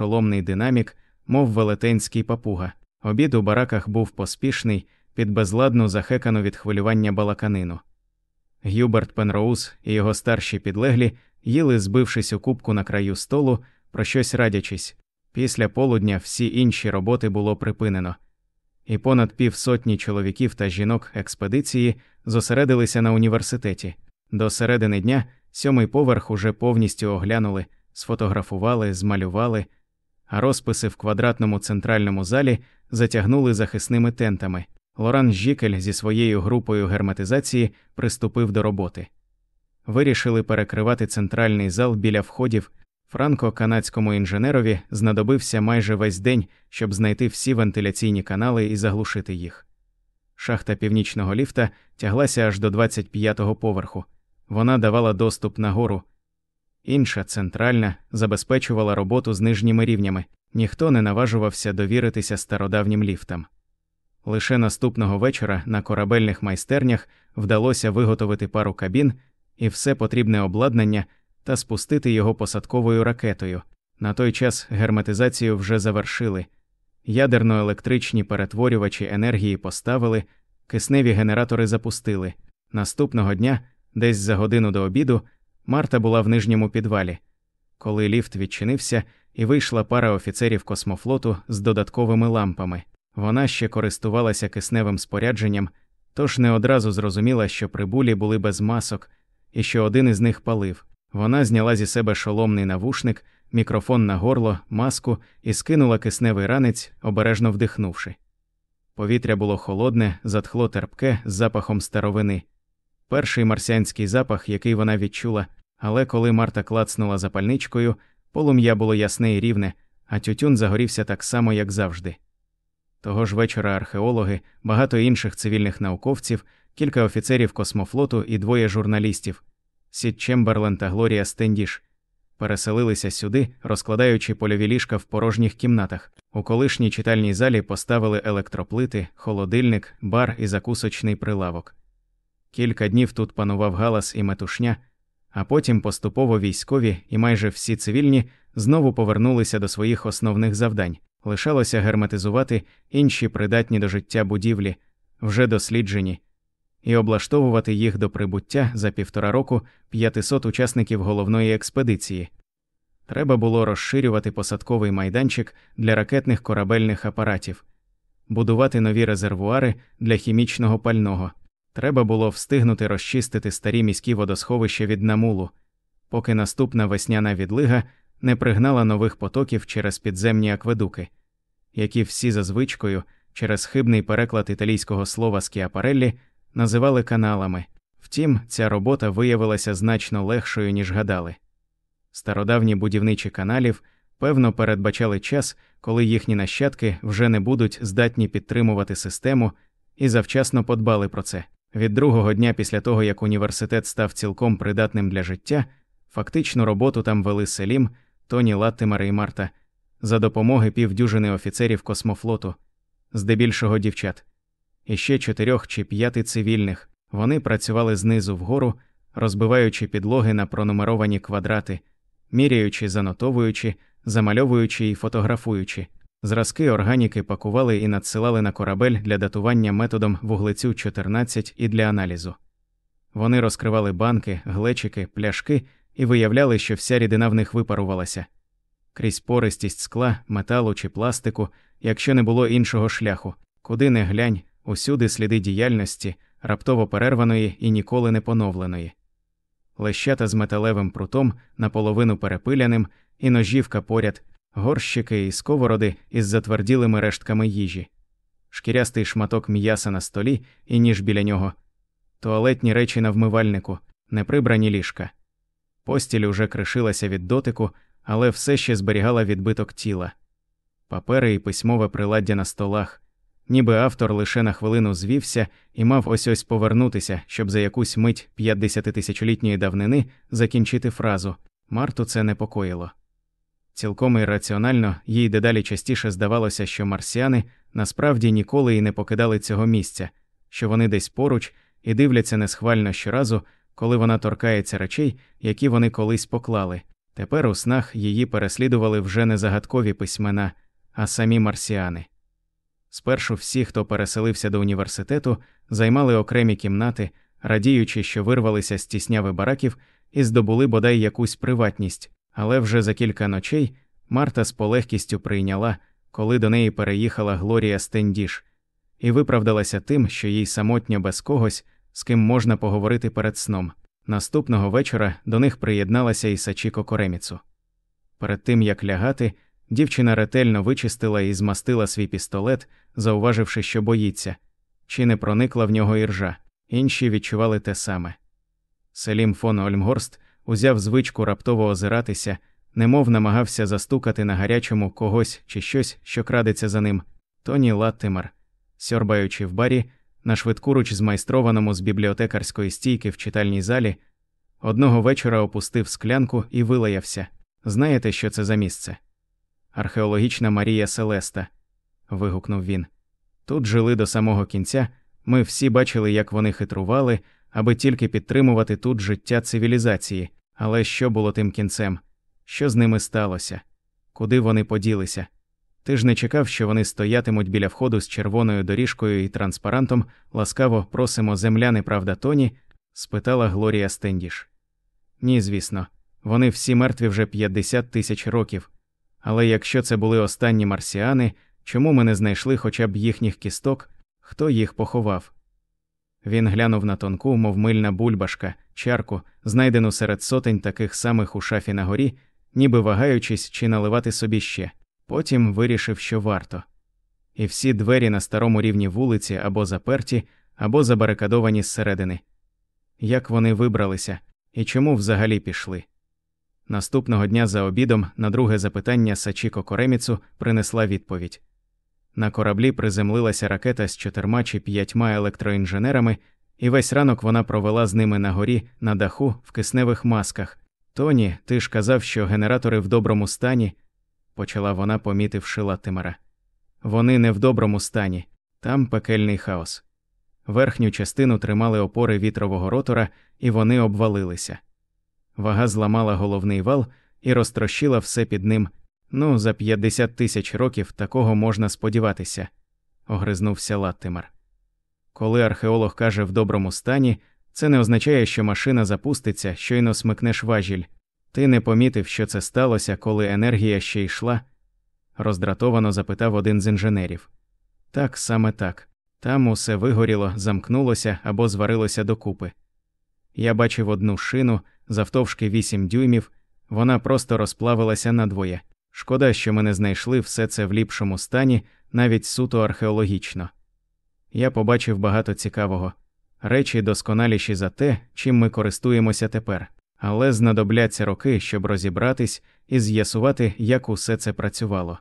шоломний динамік, мов велетенський папуга. Обід у бараках був поспішний, під безладну захекану від хвилювання балаканину. Гюберт Пенроуз і його старші підлеглі їли, збившись у кубку на краю столу, про щось радячись. Після полудня всі інші роботи було припинено, і понад півсотні чоловіків та жінок експедиції зосередилися на університеті. До середини дня сьомий поверх уже повністю оглянули, сфотографували, змалювали, а розписи в квадратному центральному залі затягнули захисними тентами. Лоран Жікель зі своєю групою герметизації приступив до роботи. Вирішили перекривати центральний зал біля входів. Франко-канадському інженерові знадобився майже весь день, щоб знайти всі вентиляційні канали і заглушити їх. Шахта північного ліфта тяглася аж до 25-го поверху. Вона давала доступ нагору. Інша центральна забезпечувала роботу з нижніми рівнями, ніхто не наважувався довіритися стародавнім ліфтам. Лише наступного вечора на корабельних майстернях вдалося виготовити пару кабін і все потрібне обладнання та спустити його посадковою ракетою. На той час герметизацію вже завершили, ядерно-електричні перетворювачі енергії поставили, кисневі генератори запустили. Наступного дня, десь за годину до обіду, Марта була в нижньому підвалі. Коли ліфт відчинився і вийшла пара офіцерів космофлоту з додатковими лампами. Вона ще користувалася кисневим спорядженням, тож не одразу зрозуміла, що прибулі були без масок, і що один із них палив. Вона зняла зі себе шоломний навушник, мікрофон на горло, маску і скинула кисневий ранець, обережно вдихнувши. Повітря було холодне, затхло терпке з запахом старовини. Перший марсіанський запах, який вона відчула, але коли Марта клацнула запальничкою, полум'я було ясне і рівне, а тютюн загорівся так само, як завжди. Того ж вечора археологи, багато інших цивільних науковців, кілька офіцерів космофлоту і двоє журналістів Сід Чемберлен та Глорія Стендіш, переселилися сюди, розкладаючи польові ліжка в порожніх кімнатах. У колишній читальній залі поставили електроплити, холодильник, бар і закусочний прилавок. Кілька днів тут панував галас і метушня, а потім поступово військові і майже всі цивільні знову повернулися до своїх основних завдань. Лишалося герметизувати інші придатні до життя будівлі, вже досліджені, і облаштовувати їх до прибуття за півтора року 500 учасників головної експедиції. Треба було розширювати посадковий майданчик для ракетних корабельних апаратів, будувати нові резервуари для хімічного пального. Треба було встигнути розчистити старі міські водосховища від намулу, поки наступна весняна відлига не пригнала нових потоків через підземні акведуки, які всі за звичкою, через хибний переклад італійського слова скіапареллі називали каналами. Втім, ця робота виявилася значно легшою, ніж гадали. Стародавні будівничі каналів, певно, передбачали час, коли їхні нащадки вже не будуть здатні підтримувати систему і завчасно подбали про це. Від другого дня після того, як університет став цілком придатним для життя, фактичну роботу там вели Селім, Тоні Латтимер і Марта, за допомоги півдюжини офіцерів космофлоту, здебільшого дівчат, і ще чотирьох чи п'яти цивільних. Вони працювали знизу вгору, розбиваючи підлоги на пронумеровані квадрати, міряючи, занотовуючи, замальовуючи і фотографуючи. Зразки органіки пакували і надсилали на корабель для датування методом вуглецю 14 і для аналізу. Вони розкривали банки, глечики, пляшки і виявляли, що вся рідина в них випарувалася крізь пористість скла, металу чи пластику, якщо не було іншого шляху, куди не глянь, усюди сліди діяльності, раптово перерваної і ніколи не поновленої. Лещата з металевим прутом, наполовину перепиляним, і ножівка поряд, горщики і сковороди із затверділими рештками їжі, шкірястий шматок м'яса на столі і ніж біля нього, туалетні речі на вмивальнику, неприбрані ліжка. Постіль уже кришилася від дотику, але все ще зберігала відбиток тіла, папери і письмове приладдя на столах, ніби автор лише на хвилину звівся і мав ось ось повернутися, щоб за якусь мить 50-тисячолітньої давнини закінчити фразу Марту це непокоїло. Цілком ірраціонально їй дедалі частіше здавалося, що марсіани насправді ніколи і не покидали цього місця, що вони десь поруч і дивляться несхвально щоразу, коли вона торкається речей, які вони колись поклали. Тепер у снах її переслідували вже не загадкові письмена, а самі марсіани. Спершу всі, хто переселився до університету, займали окремі кімнати, радіючи, що вирвалися з тісняви бараків і здобули бодай якусь приватність, але вже за кілька ночей Марта з полегкістю прийняла, коли до неї переїхала Глорія Стендіш, і виправдалася тим, що їй самотньо без когось, з ким можна поговорити перед сном. Наступного вечора до них приєдналася і Сачіко Кореміцу. Перед тим як лягати, дівчина ретельно вичистила і змастила свій пістолет, зауваживши, що боїться, чи не проникла в нього іржа. Інші відчували те саме. Селім фон Ольмгорст узяв звичку раптово озиратися, немов намагався застукати на гарячому когось чи щось, що крадеться за ним. Тоні Латтимер, сьорбаючи в барі, на швидкуруч змайстрованому з бібліотекарської стійки в читальній залі, одного вечора опустив склянку і вилаявся. Знаєте, що це за місце? Археологічна Марія Селеста. вигукнув він. Тут жили до самого кінця. Ми всі бачили, як вони хитрували, аби тільки підтримувати тут життя цивілізації, але що було тим кінцем? Що з ними сталося? Куди вони поділися? Ти ж не чекав, що вони стоятимуть біля входу з червоною доріжкою і транспарантом, ласкаво просимо земляни, правда, Тоні? спитала Глорія Стендіш. Ні, звісно, вони всі мертві вже 50 тисяч років. Але якщо це були останні марсіани, чому ми не знайшли хоча б їхніх кісток, хто їх поховав? Він глянув на тонку, мов мильна бульбашка, чарку, знайдену серед сотень таких самих у шафі на горі, ніби вагаючись чи наливати собі ще. Потім вирішив, що варто. І всі двері на старому рівні вулиці або заперті, або забарикадовані зсередини. Як вони вибралися і чому взагалі пішли? Наступного дня за обідом на друге запитання Сачіко Кореміцу принесла відповідь. На кораблі приземлилася ракета з чотирма чи п'ятьма електроінженерами, і весь ранок вона провела з ними на горі, на даху, в кисневих масках. Тоні, ти ж казав, що генератори в доброму стані, почала вона, помітивши Латимера. Вони не в доброму стані, там пекельний хаос. Верхню частину тримали опори вітрового ротора, і вони обвалилися. Вага зламала головний вал і розтрощила все під ним. Ну, за 50 тисяч років такого можна сподіватися, огризнувся Латтимер. Коли археолог каже в доброму стані, це не означає, що машина запуститься, щойно смикнеш важіль. Ти не помітив, що це сталося, коли енергія ще йшла? роздратовано запитав один з інженерів. Так, саме так. Там усе вигоріло, замкнулося або зварилося докупи. Я бачив одну шину завтовшки 8 дюймів, вона просто розплавилася надвоє. Шкода, що ми не знайшли все це в ліпшому стані, навіть суто археологічно. Я побачив багато цікавого речі досконаліші за те, чим ми користуємося тепер, але знадобляться роки, щоб розібратись і з'ясувати, як усе це працювало.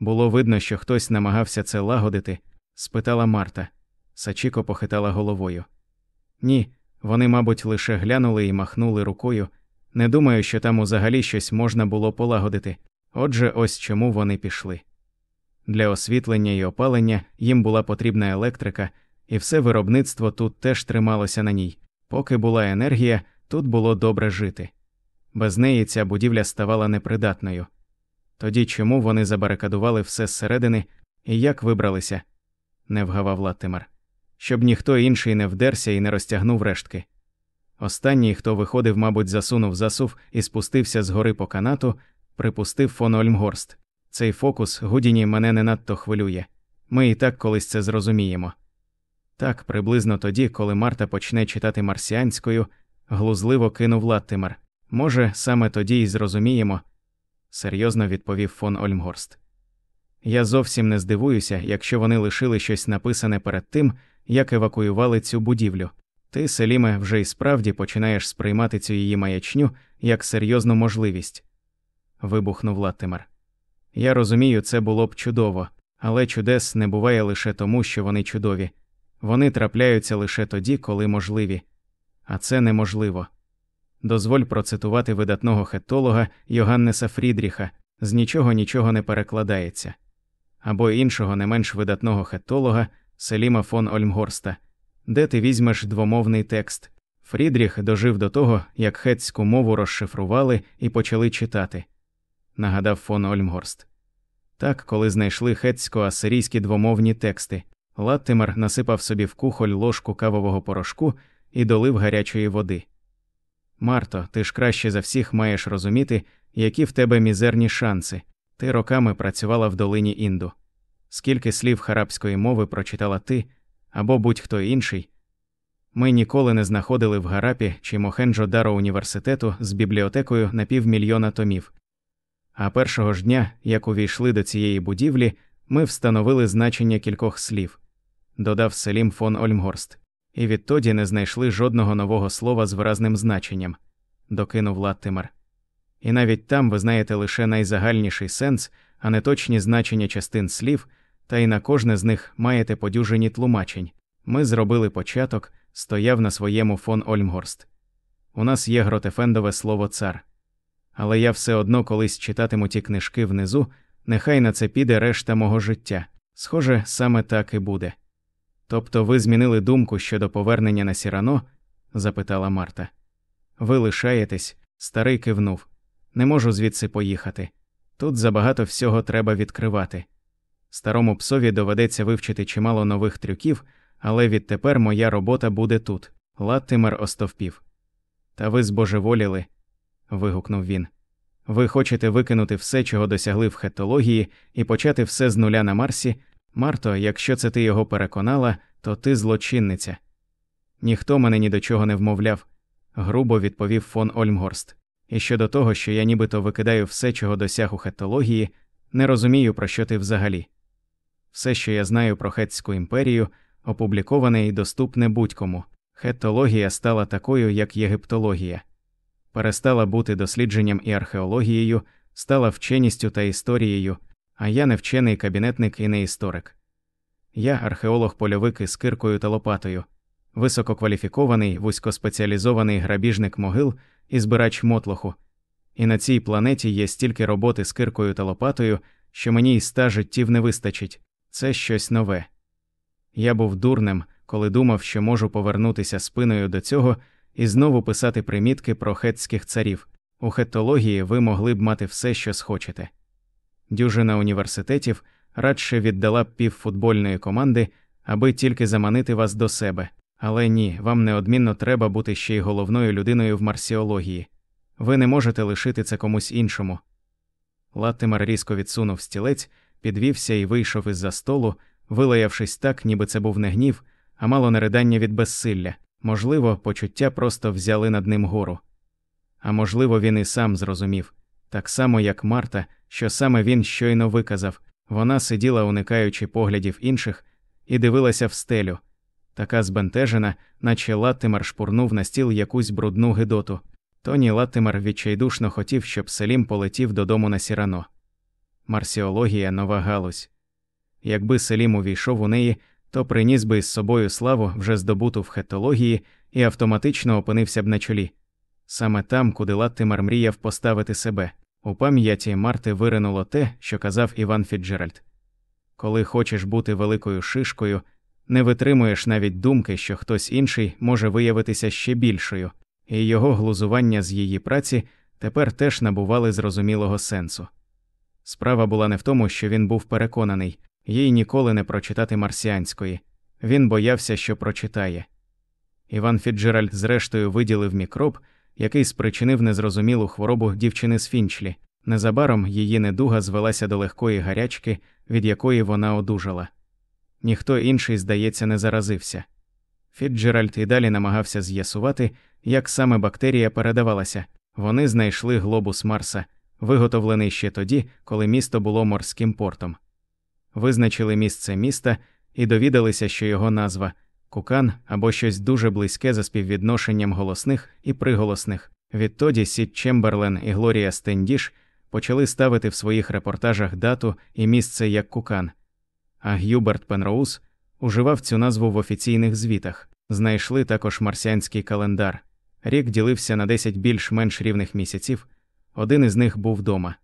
Було видно, що хтось намагався це лагодити, спитала Марта. Сачіко похитала головою. Ні, вони, мабуть, лише глянули і махнули рукою. Не думаю, що там взагалі щось можна було полагодити. Отже, ось чому вони пішли. Для освітлення і опалення їм була потрібна електрика, і все виробництво тут теж трималося на ній. Поки була енергія, тут було добре жити. Без неї ця будівля ставала непридатною. Тоді чому вони забарикадували все зсередини і як вибралися? не вгавав Латтимер. Щоб ніхто інший не вдерся і не розтягнув рештки. Останній, хто виходив, мабуть, засунув засув і спустився з гори по канату, припустив фон Ольмгорст. Цей фокус Гудіні мене не надто хвилює. Ми і так колись це зрозуміємо. Так, приблизно тоді, коли Марта почне читати марсіанською, глузливо кинув Латтимер. Може, саме тоді й зрозуміємо, серйозно відповів фон Ольмгорст. Я зовсім не здивуюся, якщо вони лишили щось написане перед тим, як евакуювали цю будівлю. Ти, Селіме, вже й справді починаєш сприймати цю її маячню як серйозну можливість. Вибухнув Латтимер. Я розумію, це було б чудово, але чудес не буває лише тому, що вони чудові. Вони трапляються лише тоді, коли можливі, а це неможливо. Дозволь процитувати видатного хетолога Йоганнеса Фрідріха з нічого нічого не перекладається, або іншого не менш видатного хетолога Селіма фон Ольмгорста, де ти візьмеш двомовний текст Фрідріх дожив до того, як хетську мову розшифрували і почали читати, нагадав фон Ольмгорст. Так, коли знайшли хетсько-асирійські двомовні тексти, Латтимер насипав собі в кухоль ложку кавового порошку і долив гарячої води. Марто, ти ж краще за всіх маєш розуміти, які в тебе мізерні шанси. Ти роками працювала в долині Інду. Скільки слів харабської мови прочитала ти або будь-хто інший. Ми ніколи не знаходили в Гарапі чи Мохенджо Даро університету з бібліотекою на півмільйона томів. А першого ж дня, як увійшли до цієї будівлі, ми встановили значення кількох слів, додав Селім фон Ольмгорст, і відтоді не знайшли жодного нового слова з виразним значенням, докинув Латтимер. І навіть там ви знаєте лише найзагальніший сенс, а не точні значення частин слів, та й на кожне з них маєте подюжені тлумачень. Ми зробили початок, стояв на своєму фон Ольмгорст. У нас є гротефендове слово цар. Але я все одно колись читатиму ті книжки внизу, нехай на це піде решта мого життя. Схоже, саме так і буде. Тобто ви змінили думку щодо повернення на сірано? запитала Марта. Ви лишаєтесь, старий кивнув. Не можу звідси поїхати. Тут забагато всього треба відкривати. Старому псові доведеться вивчити чимало нових трюків, але відтепер моя робота буде тут. Латтимер остовпів. Та ви збожеволіли. Вигукнув він. Ви хочете викинути все, чого досягли в хетології, і почати все з нуля на Марсі. Марто, якщо це ти його переконала, то ти злочинниця. Ніхто мене ні до чого не вмовляв, грубо відповів фон Ольмгорст. І щодо того, що я нібито викидаю все, чого досяг у хетології, не розумію, про що ти взагалі. Все, що я знаю про Хетську імперію, опубліковане і доступне будь-кому. Хетологія стала такою, як єгиптологія, перестала бути дослідженням і археологією, стала вченістю та історією, а я не вчений кабінетник і не історик. Я археолог польовик із киркою та лопатою, висококваліфікований, вузькоспеціалізований грабіжник могил і збирач мотлоху. І на цій планеті є стільки роботи з киркою та лопатою, що мені й ста життів не вистачить це щось нове. Я був дурним, коли думав, що можу повернутися спиною до цього і знову писати примітки про хетських царів. У хетології ви могли б мати все, що схочете. Дюжина університетів радше віддала б пів футбольної команди, аби тільки заманити вас до себе. Але ні, вам неодмінно треба бути ще й головною людиною в марсіології. Ви не можете лишити це комусь іншому. Латтимер різко відсунув стілець, підвівся і вийшов із за столу, вилаявшись так, ніби це був не гнів, а мало не ридання від безсилля. Можливо, почуття просто взяли над ним гору. А можливо, він і сам зрозумів так само, як Марта, що саме він щойно виказав, вона сиділа, уникаючи поглядів інших, і дивилася в стелю, така збентежена, наче Латтимер шпурнув на стіл якусь брудну гидоту. Тоні Латтимер відчайдушно хотів, щоб Селім полетів додому на сірано. Марсіологія нова галузь. Якби Селім увійшов у неї, то приніс би із собою славу вже здобуту в хетології і автоматично опинився б на чолі. Саме там, куди Латтимер мріяв поставити себе. У пам'яті Марти виринуло те, що казав Іван Фіджеральд Коли хочеш бути великою шишкою, не витримуєш навіть думки, що хтось інший може виявитися ще більшою, і його глузування з її праці тепер теж набували зрозумілого сенсу. Справа була не в тому, що він був переконаний, їй ніколи не прочитати марсіанської, він боявся, що прочитає. Іван Фіджеральд, зрештою, виділив мікроб, який спричинив незрозумілу хворобу дівчини з Фінчлі. Незабаром її недуга звелася до легкої гарячки, від якої вона одужала. Ніхто інший, здається, не заразився. Фіцджеральд і далі намагався з'ясувати, як саме бактерія передавалася. Вони знайшли глобус Марса, виготовлений ще тоді, коли місто було морським портом. Визначили місце міста і довідалися, що його назва кукан або щось дуже близьке за співвідношенням голосних і приголосних. Відтоді Сід Чемберлен і Глорія Стендіш почали ставити в своїх репортажах дату і місце як кукан а Гюберт Пенроуз уживав цю назву в офіційних звітах. Знайшли також марсіанський календар. Рік ділився на 10 більш-менш рівних місяців, один із них був дома.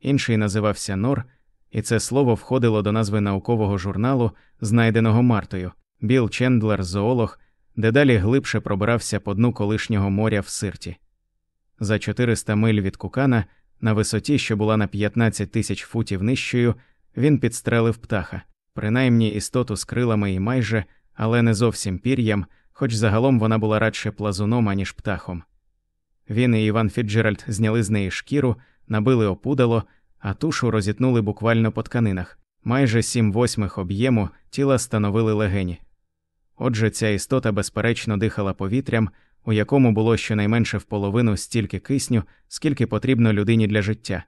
Інший називався Нор, і це слово входило до назви наукового журналу, знайденого Мартою. Біл Чендлер, зоолог, дедалі глибше пробирався по дну колишнього моря в сирті. За 400 миль від Кукана, на висоті, що була на 15 тисяч футів нижчою, він підстрелив птаха, принаймні істоту з крилами і майже, але не зовсім пір'ям, хоч загалом вона була радше плазуном, аніж птахом. Він і Іван Фіджеральд зняли з неї шкіру, набили опудало, а тушу розітнули буквально по тканинах. Майже сім восьмих об'єму тіла становили легені. Отже, ця істота безперечно дихала повітрям, у якому було щонайменше в половину стільки кисню, скільки потрібно людині для життя,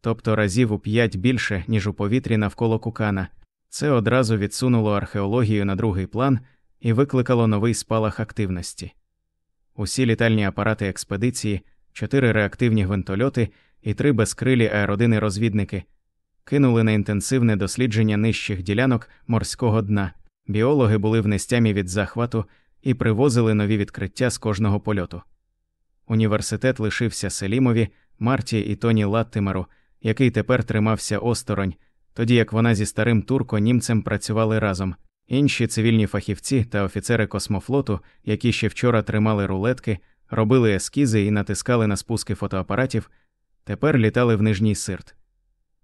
тобто разів у п'ять більше, ніж у повітрі навколо кукана. Це одразу відсунуло археологію на другий план і викликало новий спалах активності. Усі літальні апарати експедиції, чотири реактивні гвинтольоти і три безкрилі аеродини розвідники кинули на інтенсивне дослідження нижчих ділянок морського дна. Біологи були в нестямі від захвату і привозили нові відкриття з кожного польоту. Університет лишився Селімові, Марті і Тоні Латтимеру, який тепер тримався осторонь, тоді як вона зі старим турко німцем працювали разом. Інші цивільні фахівці та офіцери космофлоту, які ще вчора тримали рулетки, робили ескізи і натискали на спуски фотоапаратів, тепер літали в нижній сирт.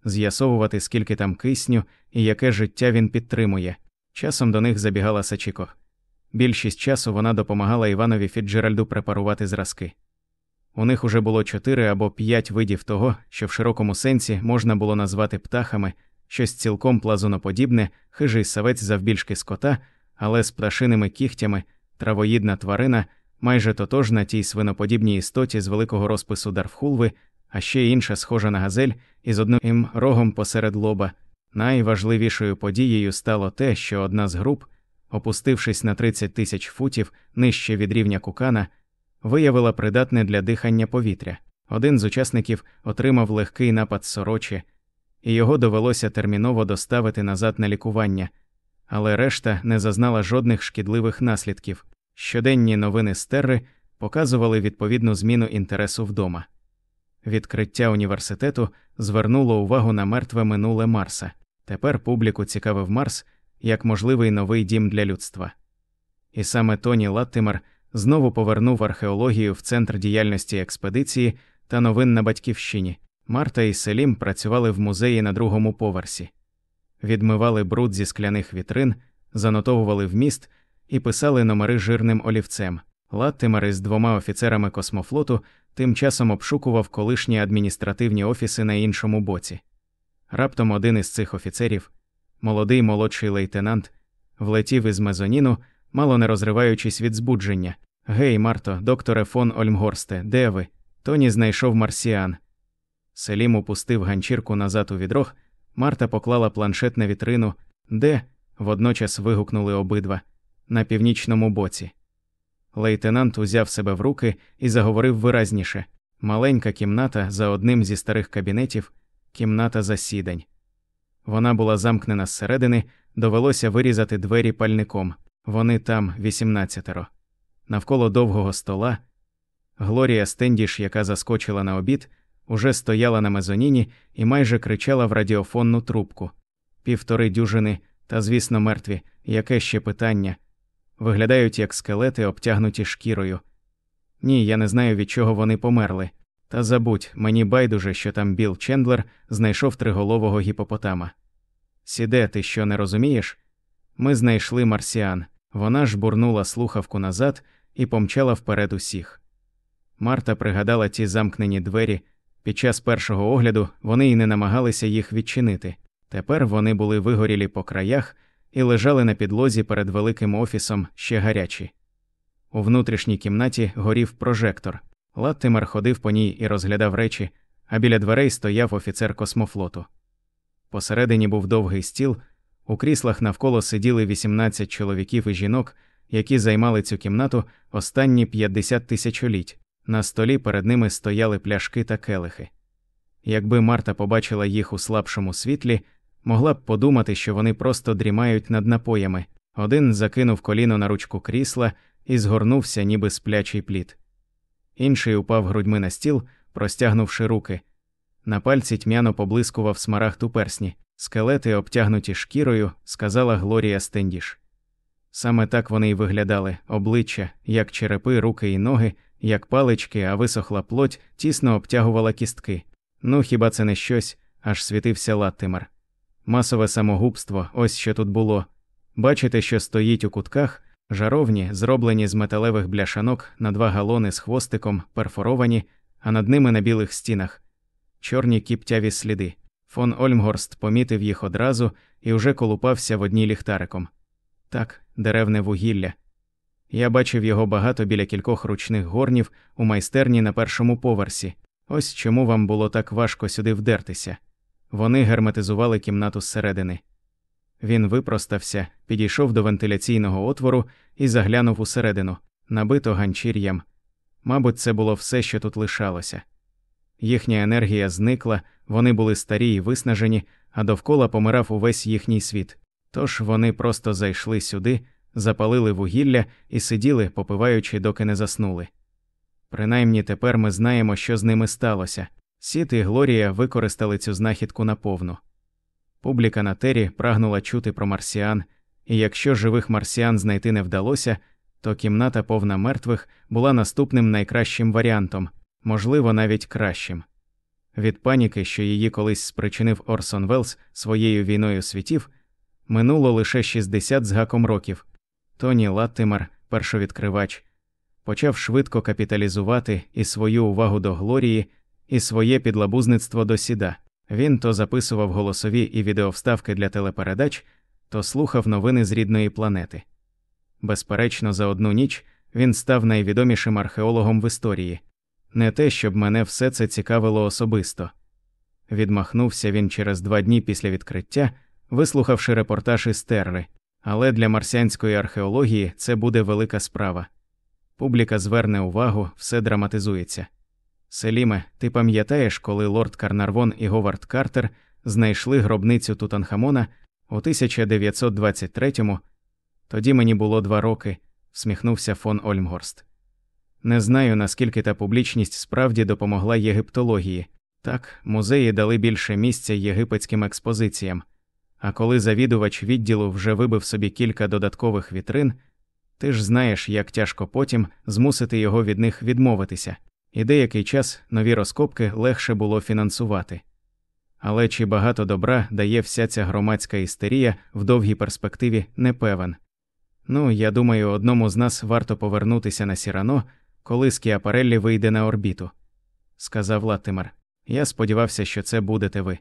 З'ясовувати, скільки там кисню і яке життя він підтримує. Часом до них забігала Сачіко. Більшість часу вона допомагала Іванові Фіджеральду препарувати зразки. У них уже було чотири або п'ять видів того, що в широкому сенсі можна було назвати птахами, щось цілком плазуноподібне, хижий савець завбільшки скота, але з пташиними кігтями, травоїдна тварина, майже тотожна тій свиноподібній істоті з великого розпису Дарфхулви, а ще інша схожа на газель із одним рогом посеред лоба. Найважливішою подією стало те, що одна з груп, опустившись на 30 тисяч футів нижче від рівня кукана, виявила придатне для дихання повітря. Один з учасників отримав легкий напад сорочі, і його довелося терміново доставити назад на лікування, але решта не зазнала жодних шкідливих наслідків. Щоденні новини стерри показували відповідну зміну інтересу вдома. Відкриття університету звернуло увагу на мертве минуле Марса. Тепер публіку цікавив Марс як можливий новий дім для людства. І саме Тоні Латтимер знову повернув археологію в центр діяльності експедиції та новин на батьківщині. Марта і Селім працювали в музеї на другому поверсі, відмивали бруд зі скляних вітрин, занотовували вміст і писали номери жирним олівцем. Латтимер із двома офіцерами космофлоту тим часом обшукував колишні адміністративні офіси на іншому боці. Раптом один із цих офіцерів, молодий молодший лейтенант, влетів із мезоніну, мало не розриваючись від збудження. Гей, Марто, докторе фон Ольмгорсте, де ви? Тоні знайшов марсіан. Селім упустив ганчірку назад у відрог, Марта поклала планшет на вітрину, де, водночас вигукнули обидва, на північному боці. Лейтенант узяв себе в руки і заговорив виразніше маленька кімната за одним зі старих кабінетів, кімната засідань. Вона була замкнена зсередини, довелося вирізати двері пальником. Вони там, вісімнадцятеро. Навколо довгого стола. Глорія Стендіш, яка заскочила на обід, уже стояла на мезоніні і майже кричала в радіофонну трубку. Півтори дюжини, та, звісно, мертві, яке ще питання. Виглядають як скелети, обтягнуті шкірою. Ні, я не знаю, від чого вони померли. Та забудь, мені байдуже, що там Біл Чендлер знайшов триголового гіпопотама. Сіде, ти що не розумієш? Ми знайшли марсіан. Вона ж бурнула слухавку назад і помчала вперед усіх. Марта пригадала ті замкнені двері. Під час першого огляду вони й не намагалися їх відчинити. Тепер вони були вигорілі по краях і лежали на підлозі перед великим офісом ще гарячі. У внутрішній кімнаті горів прожектор. Латтимер ходив по ній і розглядав речі, а біля дверей стояв офіцер космофлоту. Посередині був довгий стіл, у кріслах навколо сиділи 18 чоловіків і жінок, які займали цю кімнату останні 50 тисячоліть. На столі перед ними стояли пляшки та келихи. Якби Марта побачила їх у слабшому світлі, могла б подумати, що вони просто дрімають над напоями. Один закинув коліно на ручку крісла і згорнувся, ніби сплячий плід. Інший упав грудьми на стіл, простягнувши руки. На пальці тьмяно поблискував смарагд у персні, скелети, обтягнуті шкірою, сказала Глорія Стендіш. Саме так вони й виглядали обличчя, як черепи, руки і ноги, як палички, а висохла плоть тісно обтягувала кістки. Ну хіба це не щось, аж світився Латтимер. Масове самогубство, ось що тут було. Бачите, що стоїть у кутках, жаровні, зроблені з металевих бляшанок на два галони з хвостиком, перфоровані, а над ними на білих стінах. Чорні кіптяві сліди. Фон Ольмгорст помітив їх одразу і вже колупався в одній ліхтариком. Так, деревне вугілля. Я бачив його багато біля кількох ручних горнів у майстерні на першому поверсі. Ось чому вам було так важко сюди вдертися. Вони герметизували кімнату зсередини. Він випростався, підійшов до вентиляційного отвору і заглянув усередину, набито ганчір'ям. Мабуть, це було все, що тут лишалося. Їхня енергія зникла, вони були старі і виснажені, а довкола помирав увесь їхній світ. Тож вони просто зайшли сюди, запалили вугілля і сиділи, попиваючи, доки не заснули. Принаймні тепер ми знаємо, що з ними сталося. Сіт і Глорія використали цю знахідку наповну. Публіка на тері прагнула чути про марсіан, і якщо живих марсіан знайти не вдалося, то кімната повна мертвих була наступним найкращим варіантом, можливо, навіть кращим. Від паніки, що її колись спричинив Орсон Велс своєю війною світів, минуло лише 60 з гаком років. Тоні Латтимер, першовідкривач, почав швидко капіталізувати і свою увагу до Глорії, і своє підлабузництво до сіда. Він то записував голосові і відеовставки для телепередач, то слухав новини з рідної планети. Безперечно, за одну ніч він став найвідомішим археологом в історії. Не те, щоб мене все це цікавило особисто. Відмахнувся він через два дні після відкриття, вислухавши репортаж із терри, але для марсіанської археології це буде велика справа. Публіка зверне увагу, все драматизується. Селіме, ти пам'ятаєш, коли лорд Карнарвон і Говард Картер знайшли гробницю Тутанхамона у 1923-му? Тоді мені було два роки, всміхнувся фон Ольмгорст. Не знаю, наскільки та публічність справді допомогла єгиптології. Так, музеї дали більше місця єгипетським експозиціям, а коли завідувач відділу вже вибив собі кілька додаткових вітрин, ти ж знаєш, як тяжко потім змусити його від них відмовитися, і деякий час нові розкопки легше було фінансувати. Але чи багато добра дає вся ця громадська істерія в довгій перспективі, не певен. Ну, я думаю, одному з нас варто повернутися на Сірано, коли Скіапареллі вийде на орбіту, сказав Латтимер. Я сподівався, що це будете ви.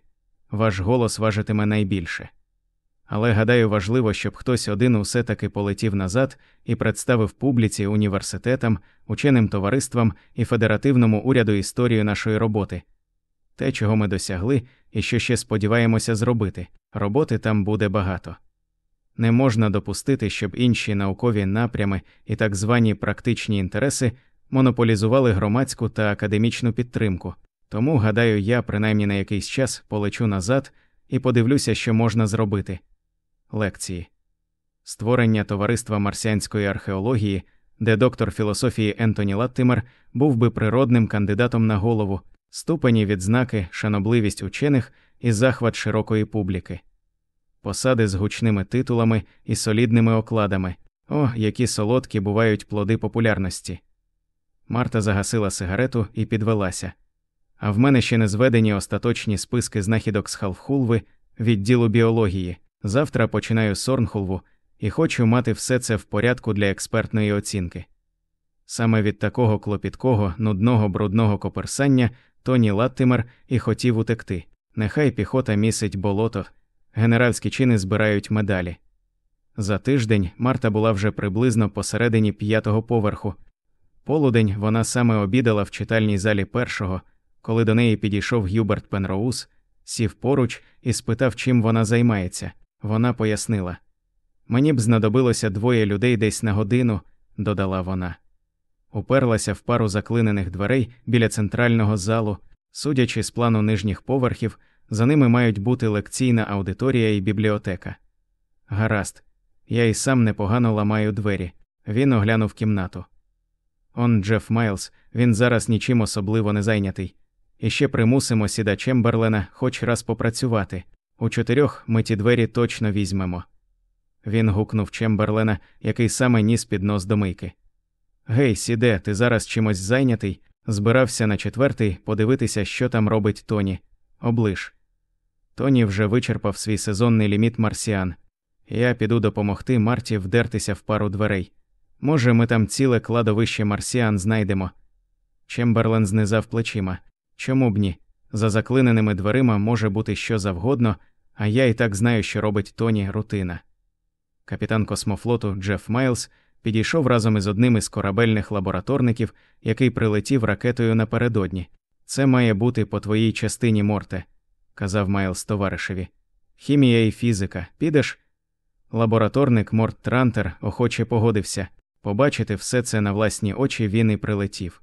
Ваш голос важитиме найбільше. Але гадаю, важливо, щоб хтось один усе таки полетів назад і представив публіці, університетам, ученим товариствам і федеративному уряду історію нашої роботи. Те, чого ми досягли, і що ще сподіваємося зробити, роботи там буде багато. Не можна допустити, щоб інші наукові напрями і так звані практичні інтереси монополізували громадську та академічну підтримку. Тому, гадаю, я принаймні на якийсь час полечу назад і подивлюся, що можна зробити. Лекції створення товариства марсіанської археології, де доктор філософії Ентоні Латтимер був би природним кандидатом на голову, ступені відзнаки, шанобливість учених і захват широкої публіки, посади з гучними титулами і солідними окладами. О, які солодкі бувають плоди популярності. Марта загасила сигарету і підвелася. А в мене ще не зведені остаточні списки знахідок з Халфхулви відділу біології. Завтра починаю Сорнхулву і хочу мати все це в порядку для експертної оцінки. Саме від такого клопіткого, нудного, брудного коперсання Тоні Латтимер і хотів утекти. Нехай піхота місить болото, генеральські чини збирають медалі. За тиждень Марта була вже приблизно посередині п'ятого поверху. Полудень вона саме обідала в читальній залі першого, коли до неї підійшов Гюберт Пенроуз, сів поруч і спитав, чим вона займається. Вона пояснила мені б знадобилося двоє людей десь на годину, додала вона. Уперлася в пару заклинених дверей біля центрального залу, судячи з плану нижніх поверхів, за ними мають бути лекційна аудиторія і бібліотека. Гаразд, я і сам непогано ламаю двері. Він оглянув кімнату. Он Джеф Майлз, він зараз нічим особливо не зайнятий. І ще примусимо сіда Чемберлена хоч раз попрацювати. У чотирьох ми ті двері точно візьмемо. Він гукнув Чемберлена, який саме ніс під нос до мийки. Гей, сіде, ти зараз чимось зайнятий, збирався на четвертий подивитися, що там робить Тоні. Оближ. Тоні вже вичерпав свій сезонний ліміт марсіан. Я піду допомогти Марті вдертися в пару дверей. Може, ми там ціле кладовище марсіан знайдемо. Чемберлен знизав плечима. Чому б ні? За заклиненими дверима може бути що завгодно, а я і так знаю, що робить Тоні рутина. Капітан космофлоту Джеф Майлз підійшов разом із одним із корабельних лабораторників, який прилетів ракетою напередодні. Це має бути по твоїй частині морте, казав Майлз товаришеві. Хімія і фізика, підеш? Лабораторник Морт Трантер охоче погодився побачити все це на власні очі він і прилетів.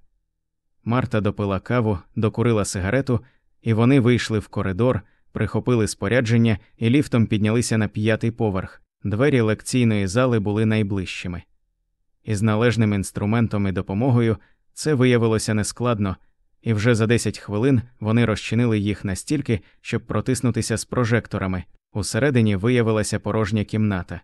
Марта допила каву, докурила сигарету, і вони вийшли в коридор, прихопили спорядження і ліфтом піднялися на п'ятий поверх. Двері лекційної зали були найближчими. Із належним інструментом і допомогою це виявилося нескладно, і вже за 10 хвилин вони розчинили їх настільки, щоб протиснутися з прожекторами. Усередині виявилася порожня кімната.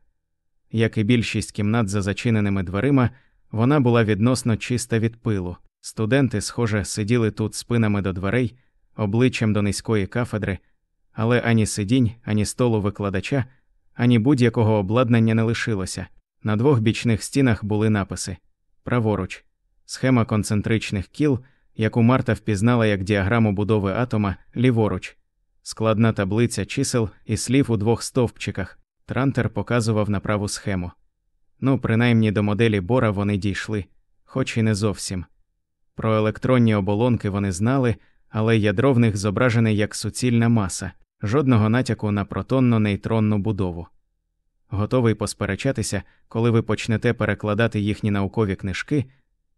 Як і більшість кімнат за зачиненими дверима, вона була відносно чиста від пилу. Студенти, схоже, сиділи тут спинами до дверей, обличчям до низької кафедри, але ані сидінь, ані столу викладача, ані будь-якого обладнання не лишилося. На двох бічних стінах були написи праворуч, схема концентричних кіл, яку Марта впізнала як діаграму будови атома, ліворуч, складна таблиця чисел і слів у двох стовпчиках. Трантер показував на праву схему. Ну, принаймні до моделі Бора вони дійшли, хоч і не зовсім. Про електронні оболонки вони знали, але ядро в них зображене як суцільна маса, жодного натяку на протонно-нейтронну будову. Готовий посперечатися, коли ви почнете перекладати їхні наукові книжки,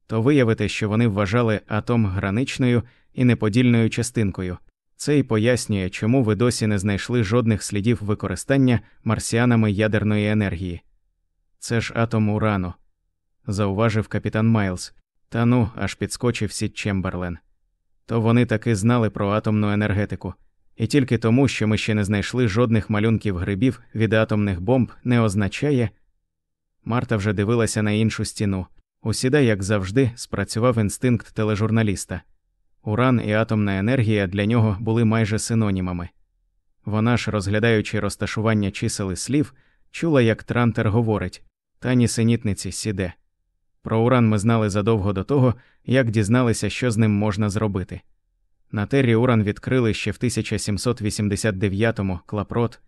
то виявите, що вони вважали атом граничною і неподільною частинкою. Це й пояснює, чому ви досі не знайшли жодних слідів використання марсіанами ядерної енергії. Це ж атом урану, зауважив капітан Майлз. Та ну, аж підскочив Сід Чемберлен. То вони таки знали про атомну енергетику, і тільки тому, що ми ще не знайшли жодних малюнків грибів від атомних бомб, не означає. Марта вже дивилася на іншу стіну. Усіда, як завжди, спрацював інстинкт тележурналіста. Уран і атомна енергія для нього були майже синонімами. Вона ж, розглядаючи розташування чисел і слів, чула, як Трантер говорить та нісенітниці сіде. Про уран ми знали задовго до того, як дізналися, що з ним можна зробити. На террі уран відкрили ще в 1789-му клапрот.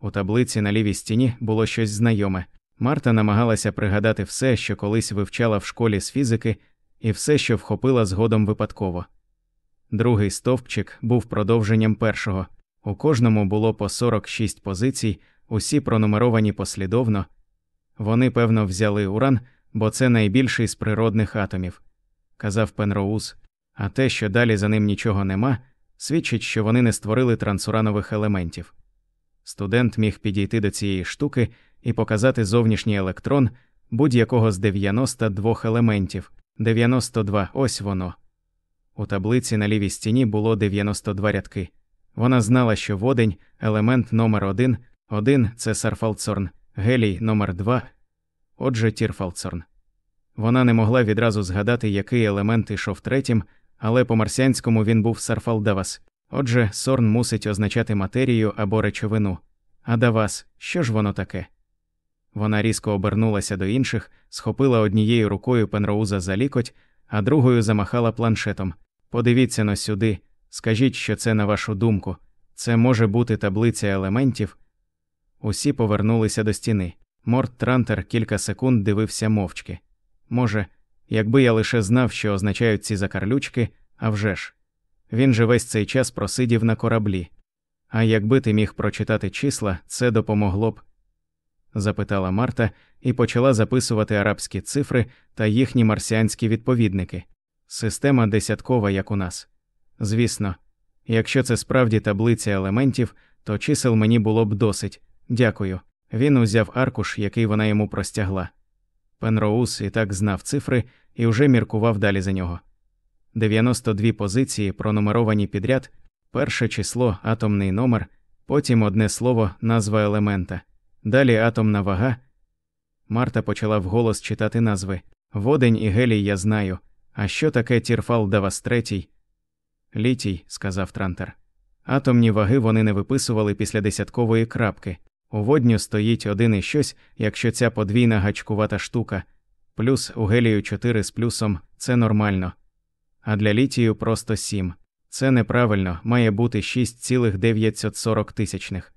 У таблиці на лівій стіні було щось знайоме. Марта намагалася пригадати все, що колись вивчала в школі з фізики, і все, що вхопила згодом випадково. Другий стовпчик був продовженням першого. У кожному було по 46 позицій, усі пронумеровані послідовно. Вони, певно, взяли уран, бо це найбільший з природних атомів, казав Пенроуз, а те, що далі за ним нічого нема, свідчить, що вони не створили трансуранових елементів. Студент міг підійти до цієї штуки і показати зовнішній електрон будь-якого з 92 елементів, 92 ось воно. У таблиці на лівій стіні було 92 рядки. Вона знала, що водень, елемент номер 1 1 це Сарфалцорн, гелій номер 2 отже, Тірфалцорн. Вона не могла відразу згадати, який елемент ішов третім, але по марсіанському він був Сарфалдавас. Отже, сорн мусить означати матерію або речовину. А давас, що ж воно таке? Вона різко обернулася до інших, схопила однією рукою Пенроуза за лікоть, а другою замахала планшетом. Подивіться на сюди, скажіть, що це на вашу думку. Це може бути таблиця елементів. Усі повернулися до стіни. Морт Трантер кілька секунд дивився мовчки. Може, якби я лише знав, що означають ці закарлючки, а вже ж. Він же весь цей час просидів на кораблі. А якби ти міг прочитати числа, це допомогло б? запитала Марта і почала записувати арабські цифри та їхні марсіанські відповідники. Система десяткова, як у нас. Звісно, якщо це справді таблиця елементів, то чисел мені було б досить. Дякую. Він узяв аркуш, який вона йому простягла. Пенроуз і так знав цифри і вже міркував далі за нього. 92 позиції, пронумеровані підряд, перше число, атомний номер, потім одне слово, назва елемента. Далі атомна вага. Марта почала вголос читати назви Водень і гелій я знаю. А що таке Тірфал Давас третій? Літій, сказав Трантер. Атомні ваги вони не виписували після десяткової крапки. У водню стоїть один і щось, якщо ця подвійна гачкувата штука, плюс у гелію 4 з плюсом це нормально. А для літію просто 7. Це неправильно, має бути 6,940 тисячних.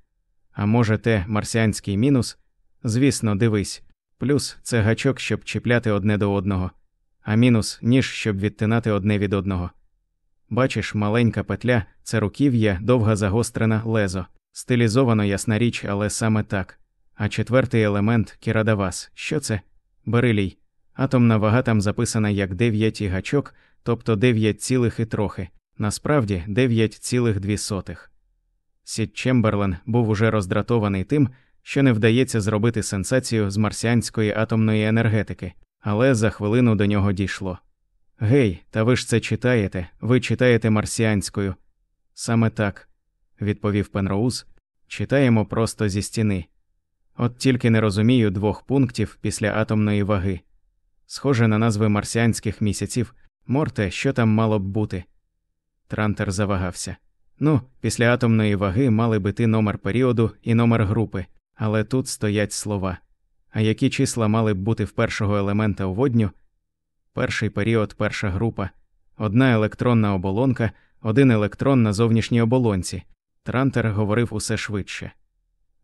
А може, те марсіанський мінус? Звісно, дивись. Плюс це гачок, щоб чіпляти одне до одного, а мінус ніж, щоб відтинати одне від одного. Бачиш, маленька петля це руків'я, довга загострена лезо, стилізовано ясна річ, але саме так. А четвертий елемент кірадавас. Що це? Берилій. Атомна вага там записана як 9 і гачок, тобто 9 цілих і трохи, насправді 9,2. Сід Чемберлен був уже роздратований тим, що не вдається зробити сенсацію з марсіанської атомної енергетики, але за хвилину до нього дійшло. Гей, та ви ж це читаєте, ви читаєте марсіанською. Саме так, відповів Пенроуз, читаємо просто зі стіни. От тільки не розумію двох пунктів після атомної ваги. Схоже на назви марсіанських місяців, морте, що там мало б бути. Трантер завагався. Ну, після атомної ваги мали бити номер періоду і номер групи, але тут стоять слова. А які числа мали б бути в першого елемента у водню? Перший період, перша група, одна електронна оболонка, один електрон на зовнішній оболонці. Трантер говорив усе швидше.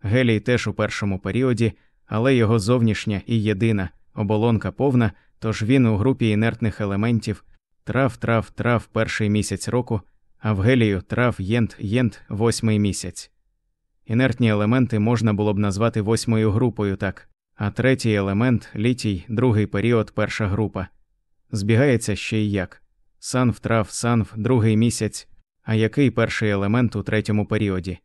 Гелій теж у першому періоді, але його зовнішня і єдина оболонка повна, тож він у групі інертних елементів трав, трав, трав перший місяць року, а в гелію трав єнт, єнт восьмий місяць. Інертні елементи можна було б назвати восьмою групою так, а третій елемент літій, другий період, перша група. Збігається ще й як. Санв трав, санв, другий місяць, а який перший елемент у третьому періоді?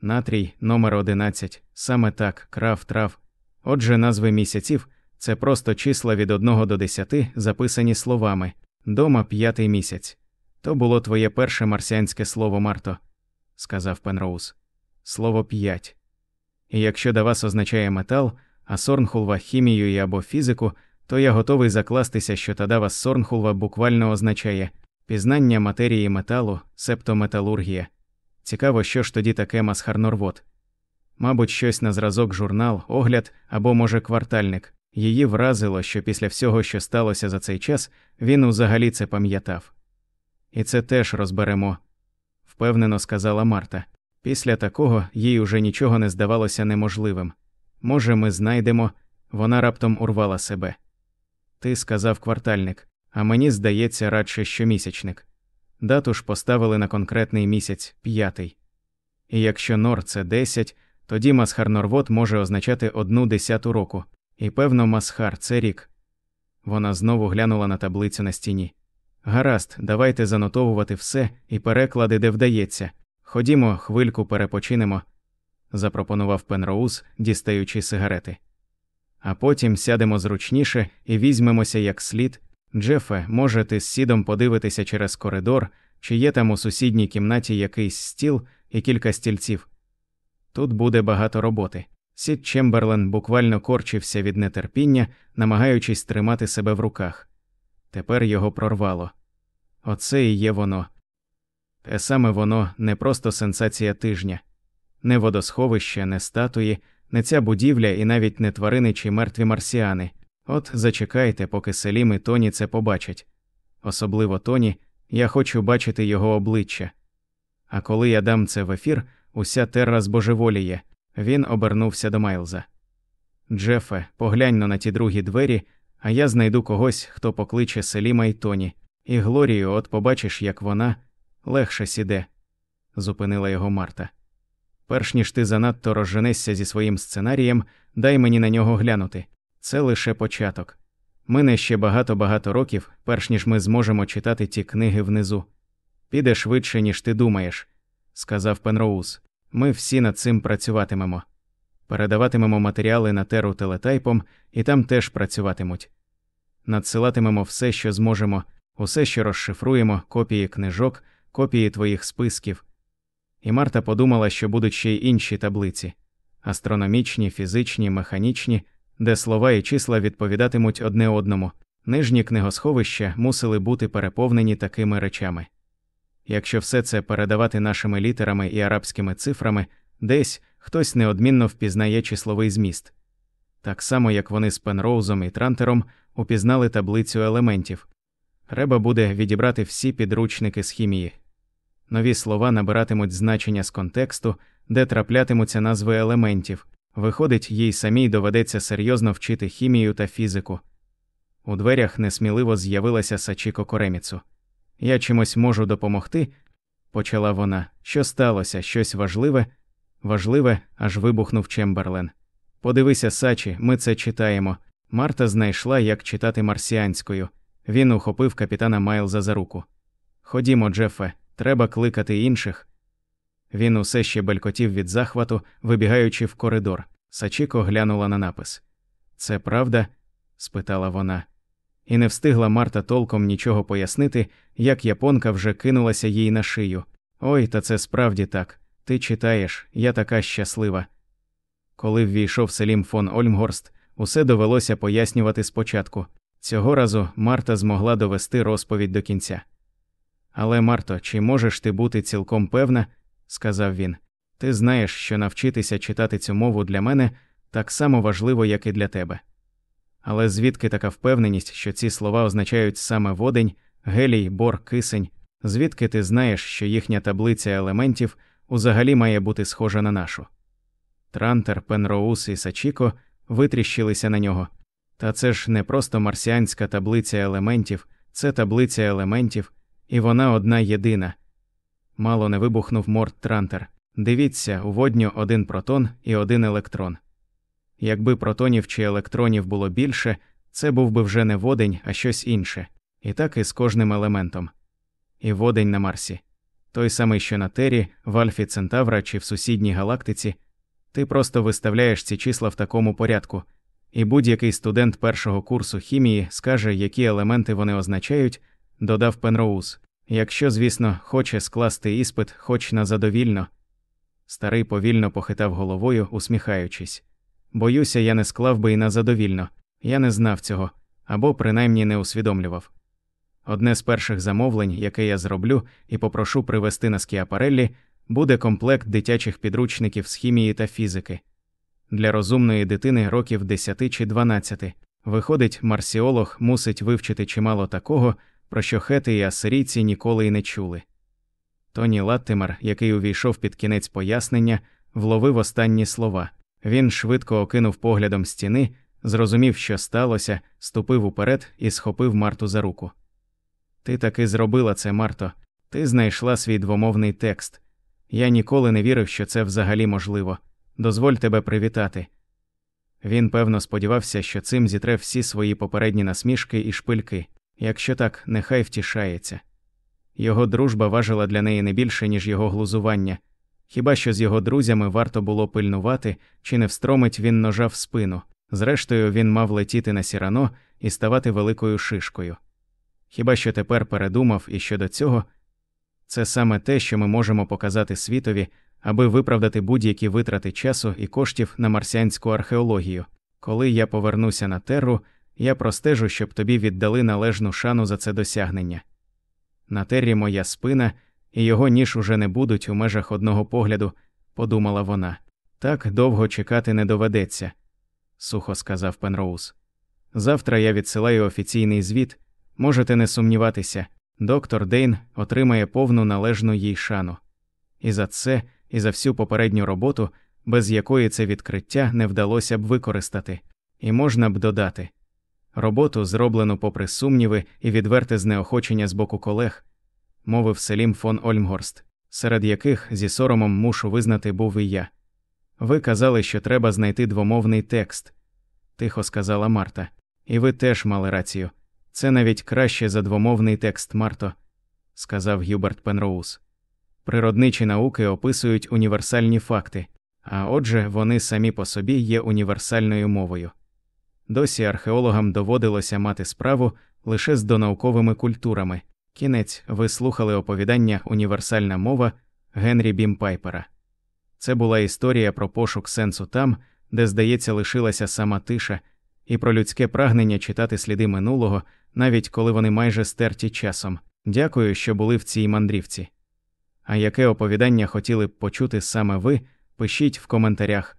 Натрій номер 11 саме так, крав трав. Отже, назви місяців це просто числа від 1 до 10, записані словами дома п'ятий місяць. То було твоє перше марсіанське слово Марто, сказав Пенроуз. Слово п'ять. І якщо до вас означає метал, а Сорнхулва хімію і або фізику, то я готовий закластися, що Тадавас Сорнхулва буквально означає пізнання матерії металу, септо металургія. Цікаво, що ж тоді таке Масхарнорвод. Мабуть, щось на зразок журнал, огляд або, може, квартальник. Її вразило, що після всього, що сталося за цей час, він взагалі це пам'ятав. І це теж розберемо, впевнено сказала Марта. Після такого їй уже нічого не здавалося неможливим. Може, ми знайдемо, вона раптом урвала себе. Ти сказав квартальник, а мені здається, радше щомісячник. Дату ж поставили на конкретний місяць п'ятий. І якщо нор це десять, тоді Масхар-Норвод може означати одну десяту року, і певно, Масхар це рік. Вона знову глянула на таблицю на стіні. Гаразд, давайте занотовувати все і переклади, де вдається. Ходімо, хвильку перепочинемо, запропонував Пенроуз, дістаючи сигарети. А потім сядемо зручніше і візьмемося як слід. Джефе, може, ти з сідом подивитися через коридор, чи є там у сусідній кімнаті якийсь стіл і кілька стільців. Тут буде багато роботи. Сід Чемберлен буквально корчився від нетерпіння, намагаючись тримати себе в руках. Тепер його прорвало. Оце і є воно. Те саме воно не просто сенсація тижня, не водосховище, не статуї, не ця будівля і навіть не тварини чи мертві марсіани. От зачекайте, поки Селім і Тоні це побачать. Особливо Тоні, я хочу бачити його обличчя. А коли я дам це в ефір, уся терра збожеволіє. Він обернувся до Майлза. Джефе, поглянь на ті другі двері, а я знайду когось, хто покличе Селіма і Тоні, і Глорію, от побачиш, як вона легше сіде, зупинила його Марта. Перш ніж ти занадто розженешся зі своїм сценарієм, дай мені на нього глянути. Це лише початок. Мине ще багато-багато років, перш ніж ми зможемо читати ті книги внизу. Піде швидше, ніж ти думаєш, сказав Пенроуз. Ми всі над цим працюватимемо. Передаватимемо матеріали на теру телетайпом, і там теж працюватимуть. Надсилатимемо все, що зможемо, усе, що розшифруємо, копії книжок, копії твоїх списків. І Марта подумала, що будуть ще й інші таблиці. астрономічні, фізичні, механічні, де слова і числа відповідатимуть одне одному, нижні книгосховища мусили бути переповнені такими речами. Якщо все це передавати нашими літерами і арабськими цифрами, десь хтось неодмінно впізнає числовий зміст, так само як вони з Пенроузом і Трантером упізнали таблицю елементів. Треба буде відібрати всі підручники з хімії. Нові слова набиратимуть значення з контексту, де траплятимуться назви елементів, виходить, їй самій доведеться серйозно вчити хімію та фізику. У дверях несміливо з'явилася Сачіко Кореміцу. Я чимось можу допомогти, почала вона. Що сталося, щось важливе? Важливе, аж вибухнув Чемберлен. Подивися, Сачі, ми це читаємо. Марта знайшла, як читати марсіанською. Він ухопив капітана Майлза за руку. Ходімо, Джефе, треба кликати інших. Він усе ще белькотів від захвату, вибігаючи в коридор. Сачіко глянула на напис. Це правда? спитала вона. І не встигла Марта толком нічого пояснити, як японка вже кинулася їй на шию. Ой, та це справді так. Ти читаєш, я така щаслива. Коли ввійшов Селім фон Ольмгорст, усе довелося пояснювати спочатку. Цього разу Марта змогла довести розповідь до кінця. Але, Марто, чи можеш ти бути цілком певна, сказав він, ти знаєш, що навчитися читати цю мову для мене так само важливо, як і для тебе. Але звідки така впевненість, що ці слова означають саме водень, гелій, бор, кисень, звідки ти знаєш, що їхня таблиця елементів узагалі має бути схожа на нашу? Трантер, Пенроус і Сачіко витріщилися на нього. Та це ж не просто марсіанська таблиця елементів, це таблиця елементів, і вона одна єдина. Мало не вибухнув Морт Трантер. Дивіться, у водню один протон і один електрон. Якби протонів чи електронів було більше, це був би вже не водень, а щось інше, і так і з кожним елементом. І водень на Марсі. Той самий, що на Тері, в Альфі Центавра чи в сусідній галактиці, ти просто виставляєш ці числа в такому порядку, і будь-який студент першого курсу хімії скаже, які елементи вони означають, додав Пенроуз, якщо, звісно, хоче скласти іспит хоч на задовільно. Старий повільно похитав головою, усміхаючись. Боюся, я не склав би і на задовільно, я не знав цього, або принаймні не усвідомлював. Одне з перших замовлень, яке я зроблю і попрошу привезти на скіапареллі, буде комплект дитячих підручників з хімії та фізики. Для розумної дитини років 10 чи 12. Виходить, марсіолог мусить вивчити чимало такого, про що хети і асирійці ніколи й не чули. Тоні Латтимер, який увійшов під кінець пояснення, вловив останні слова. Він швидко окинув поглядом стіни, зрозумів, що сталося, ступив уперед і схопив Марту за руку. Ти таки зробила це, Марто, ти знайшла свій двомовний текст. Я ніколи не вірив, що це взагалі можливо. Дозволь тебе привітати. Він певно сподівався, що цим зітре всі свої попередні насмішки і шпильки. Якщо так, нехай втішається. Його дружба важила для неї не більше, ніж його глузування. Хіба що з його друзями варто було пильнувати, чи не встромить він ножа в спину. Зрештою, він мав летіти на сірано і ставати великою шишкою. Хіба що тепер передумав і щодо цього це саме те, що ми можемо показати світові, аби виправдати будь-які витрати часу і коштів на марсіанську археологію. Коли я повернуся на терру, я простежу, щоб тобі віддали належну шану за це досягнення. На террі моя спина, і його ніж уже не будуть у межах одного погляду, подумала вона. Так довго чекати не доведеться, сухо сказав Пенроуз. Завтра я відсилаю офіційний звіт. Можете не сумніватися, доктор Дейн отримає повну належну їй шану. І за це, і за всю попередню роботу, без якої це відкриття не вдалося б використати, і можна б додати роботу, зроблену попри сумніви і відверте знеохочення з боку колег, мовив Селім фон Ольмгорст, серед яких зі соромом мушу визнати був і я. Ви казали, що треба знайти двомовний текст, тихо сказала Марта, і ви теж мали рацію. Це навіть краще за двомовний текст Марто, сказав Гюберт Пенроуз. Природничі науки описують універсальні факти, а отже, вони самі по собі є універсальною мовою. Досі археологам доводилося мати справу лише з донауковими культурами. Кінець ви слухали оповідання Універсальна мова Генрі Бімпайпера. Це була історія про пошук сенсу там, де, здається, лишилася сама тиша, і про людське прагнення читати сліди минулого, навіть коли вони майже стерті часом. Дякую, що були в цій мандрівці. А яке оповідання хотіли б почути саме ви, пишіть в коментарях.